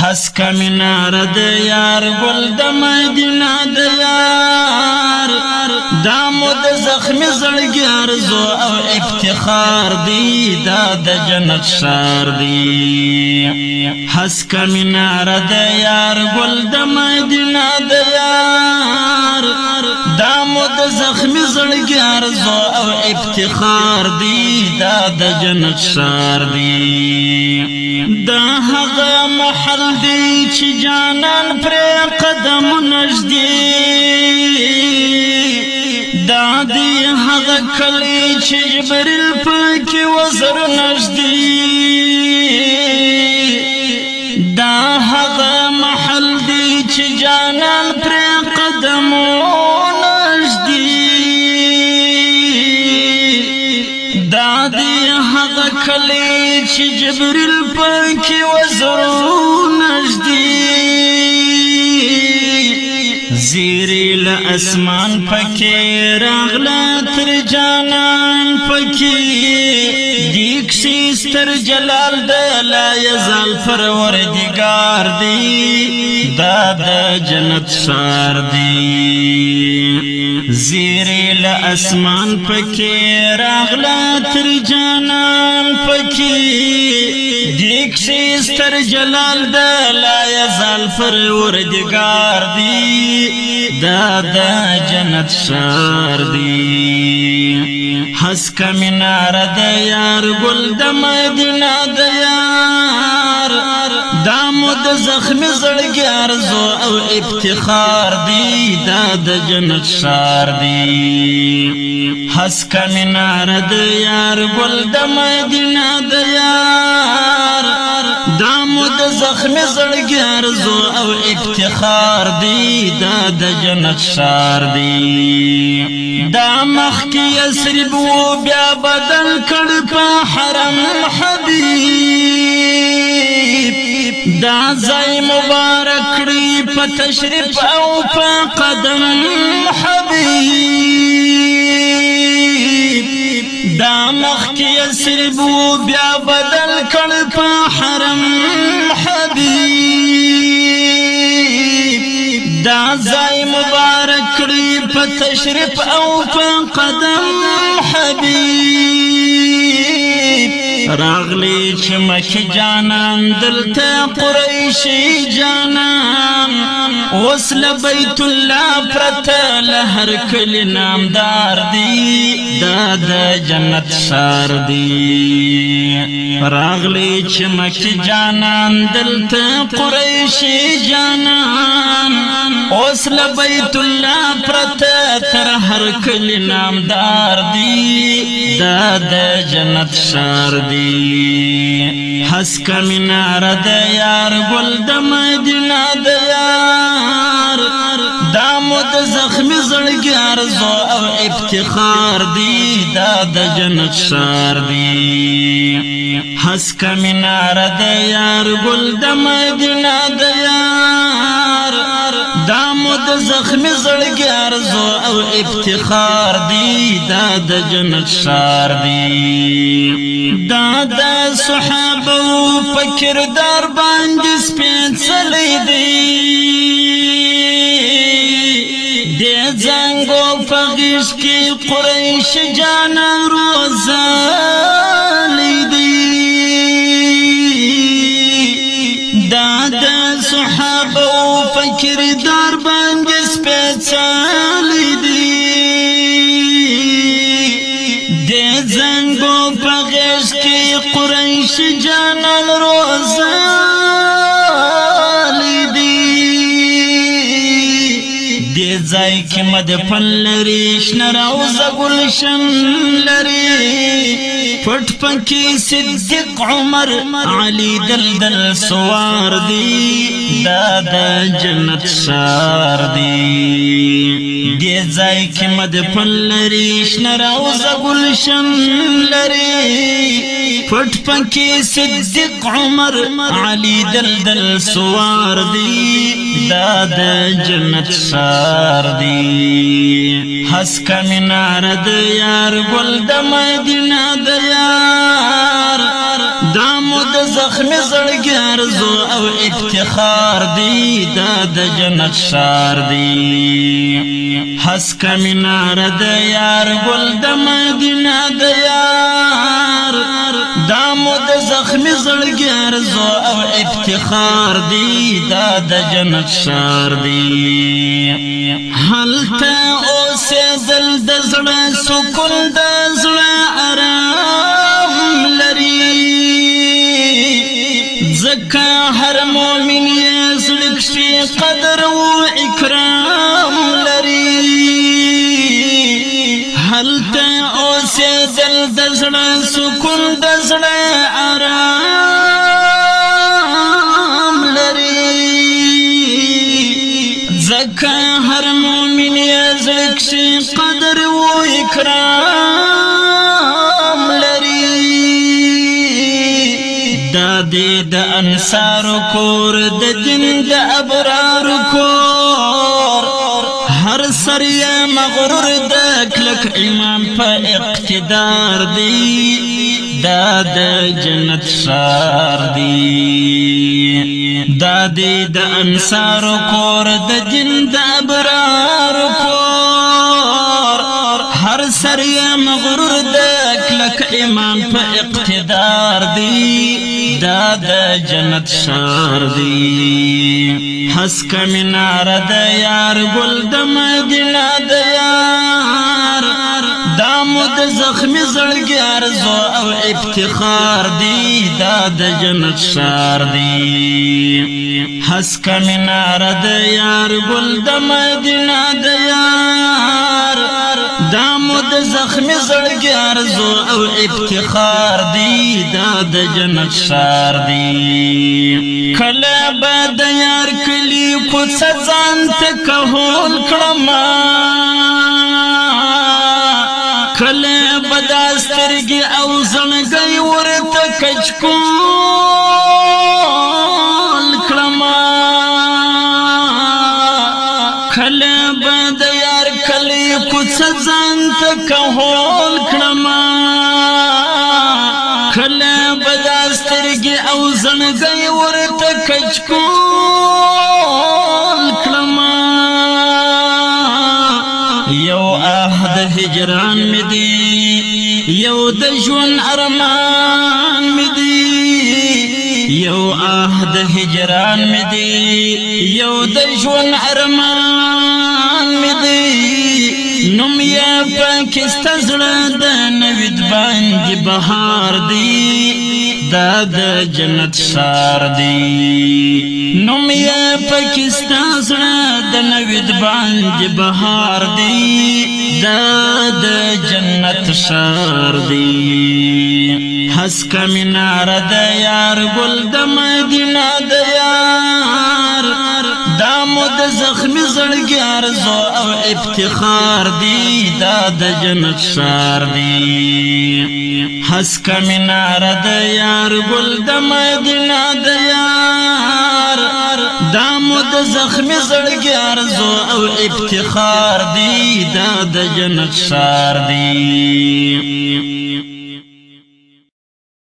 حسک منار د یار گل د مدینه د یار دامو د زخمی زړګي ارزو او افتخار دی دا د جنت شار دی حسک منار د یار گل د مدینه د یار زخمی زړګي ارزو او افتخار دی دا د جنت شار دی دا هغه محل دی چې جانان پر قدم نږدې دا دی هغه کلی چې جبريل پکې وزر نږدې يجري سپیری لأسمان پکی راغلا تر جانان پکی دیک سیستر جلال دا لا یزال پرور دگار دی دا دا جنت شار دی زیری لأسمان پکی راغلا تر جانان پکی دیک سیستر جلال دا لا یزال پرور دگار دی دا د جنت شار دی حس کا منار د یار ګل د مدینه د یار دا مود زخم زړګي ارزو او افتخار دی دا د جنت شار دی حس کا منار د یار ګل د مدینه د یار زخمی زړګي ارزو او افتخار دی دا د جنت شار دی دا مخ کی اسرب و بیا بدل کړ په حرم حبیب دا ځای مبارک دی په تشریف او په قدم حبیب دا مخ کی اسرب و بیا بدل کړ په حرم ځای مبارک کړی په تشریف او په قدم حبیب راغلی چې مکی جانان دلته قریشی جانان وصل بیت الله پرته لهر کلی نامدار دی دا د جنت شار دی راغلی چې مکی جانان دلته قریشی جانان وصل بیت الله پرته تر هر کلی نامدار دی دا د جنت شار دی دی حس کمنار د یار گل د مدینه د یار دا مود زخمی زړګي ارزو او افتخار دی دا د جنت شار دی حس کمنار د یار گل د مدینه د یار د زخمی زړګي ارزو او افتخار دی دا د جنت شار دی دا د صحابه په کردار باندې سپېڅلې دی د زنګو په غیږ کې قریش جانان روزه راغلی دی د زنګو په غش کې قریش جانان رو مدفن لري شنه روزه ګلشن لري پټ پکې صدیق عمر علي دلدل سوار دی دا د جنت شار دی دې ځای کې مدفن لري شنه روزه ګلشن لري پټ پکې صدیق عمر علي دلدل سوار دی دا د جنت شار دی حسک منار د یار ګل د مدینه د یار دامو د زخم زړګار زو او افتخار دی دا د جنت شار دی حسک منار د یار ګل د مدینه د یار زخمی زړګر زو او افتخار دی دا دا جنت شار دی هلته اوسې دل د زړه سکون د زړه آرام لری زکا هر مؤمن یا زلکشی قدر و اکرام لری حل تا او اوسې زل د زړه سکون د زړه انصار کور د دین د ابرار کور هر سر یې مغرور د کلک امام په اقتدار دی دا د جنت سار دی دا د انصار کور د دین د ابرار کور هر سر یې مغرور د کلک امام په اقتدار دی دا د جنت شار دی حس کمنار د یار ګل د مدینه د یار دا مود زخمی زړګي ارزو او افتخار دی دا د جنت شار دی حس کمنار د یار ګل د مدینه د زړګي ارزو او افتخار دی دا د جنت شار دی کله بد یار کلی کوڅه ځان ته کهول کړم کله بد سترګي او زړګي ورته کچکو کوڅه ځان ته کهول کړم کله بداسترګي او زنګي ورته کچکول کړم یو عہد هجران مې دی یو د ژوند ارمان مې دی یو عہد هجران مې دی یو د ژوند ارمان پاکست زړه د نوید باندې بهار دی دا د جنت سار دی نوم یې پاکستان زړه د نوید باندې بهار دی دا د جنت سار دی حس کمنار د یار ګل د مدینه د د زخمی زړګي ارزو او افتخار دی دا د جنت شار دی حس کمنار د یار ګل د مدینه د یار دامو د زخمی زړګي ارزو او افتخار دی دا د جنت شار دی